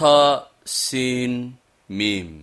طاء سين ميم